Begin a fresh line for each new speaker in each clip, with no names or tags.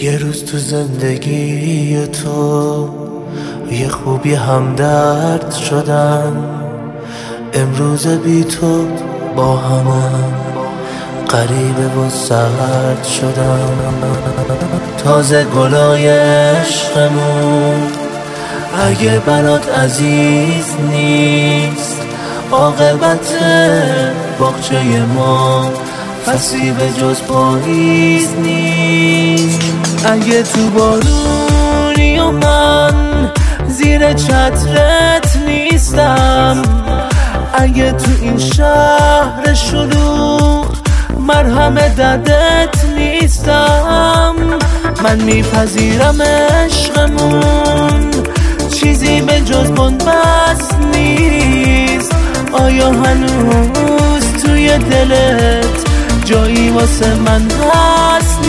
یه روز تو زندگی تو یه خوبی همدرد شدن. امروز بی تو با همم قریبه و سرد شدم تازه گلای عشقمون اگه برات عزیز نیست عاقبت باغچه ما فصلی به جز پاییز نیست. اگه تو بارونی و من زیر چترت نیستم. اگه تو این شهر شلوغ مرهم دردت نیستم. من میپذیرم عشقمون. چیزی به جز بنبست نیست. آیا هنوز توی دلت واسه من هست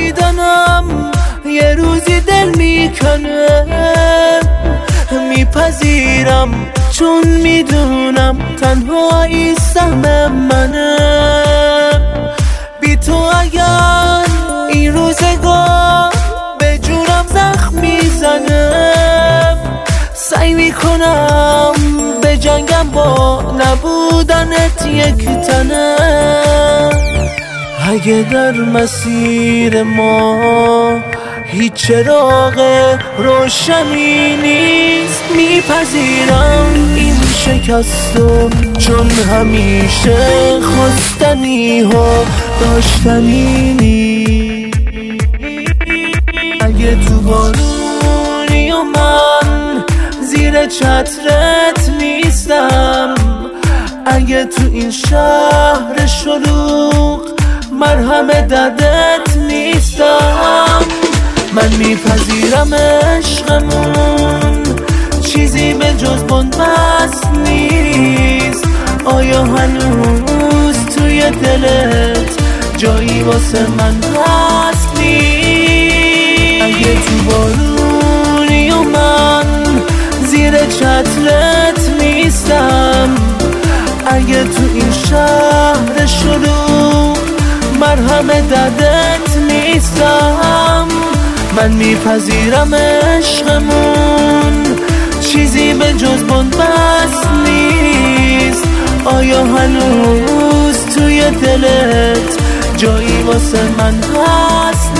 دیدنم یه روزی دل می‌کنه. میپذیرم چون می‌دونم تنهایی سهم منه. بی تو اگر این روزگار به جونم زخم می‌زنه. سعی می‌کنم به جنگم با نبودنت یک تنه. اگه در مسیر ما هیچ چراغ روشنی نیست میپذیرم این شکستو چون همیشه خواستنی ها داشتنی نیست. اگه تو بارونی و من زیر چترت نیستم اگه تو این شهر شلوغ مرهم دردت نیستم. من میپذیرم عشقمون. چیزی به جز بنبست نیست. آیا هنوز توی دلت جایی واسه من هست؟ نیست. اگه تو بارونی و من زیر چترت نیستم. اگه تو این شلوغ مرهم دردت نیستم. من میپذیرم عشقمون. چیزی به جز بنبست نیست. آیا هنوز توی دلت جایی واسه من هست؟